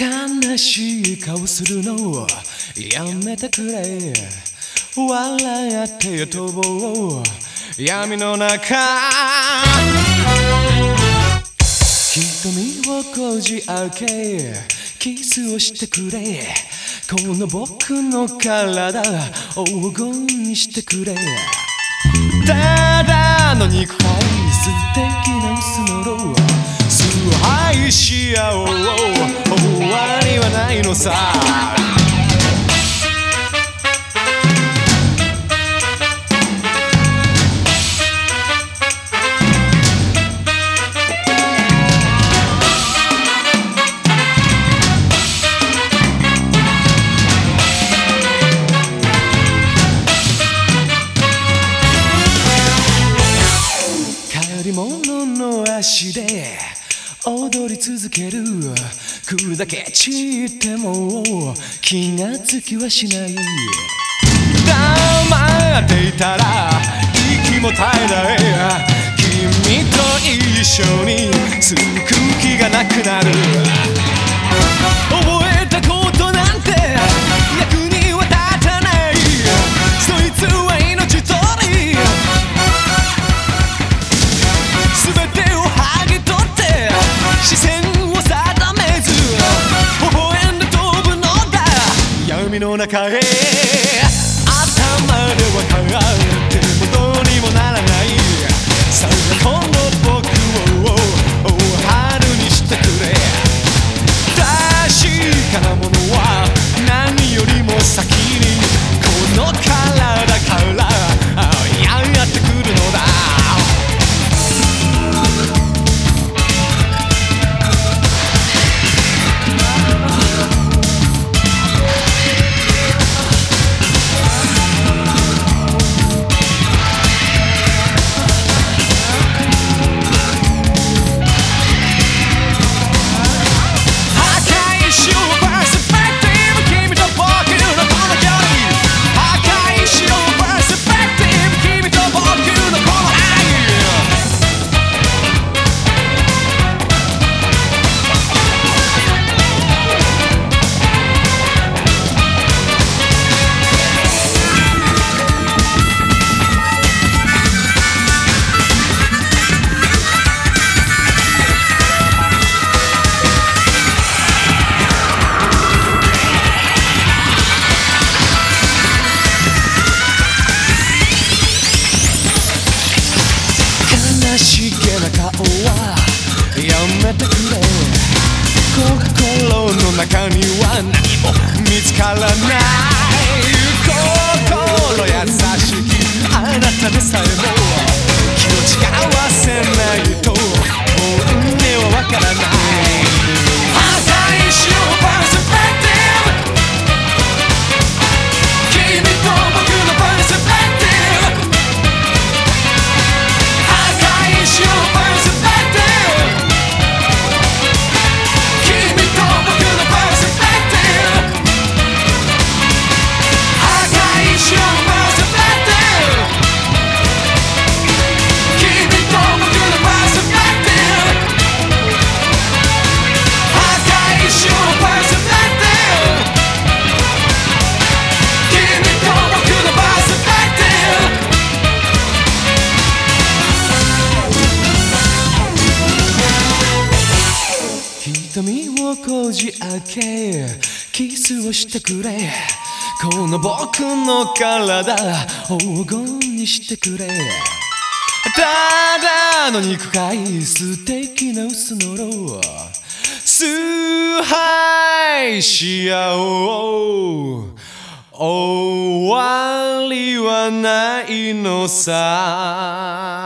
悲しい顔するのやめてくれ。笑って飛ぼう闇の中瞳をこじ開けキスをしてくれ。この僕の体黄金にしてくれ。ただの肉塊素敵な薄のろ崇拝し合おうないのさ。借り物の足で踊り続ける。砕け散っても気がつきはしない。黙っていたら息も絶えない。君と一緒につく気がなくなる。中へ。頭で分かる。しげな顔はやめてくれ。心の中には何も見つからない。心優しきあなたでさえも。こじ開けキスをしてくれ。この僕の体黄金にしてくれ。ただの肉塊素敵な薄のろ。崇拝し合おう。終わりはないのさ。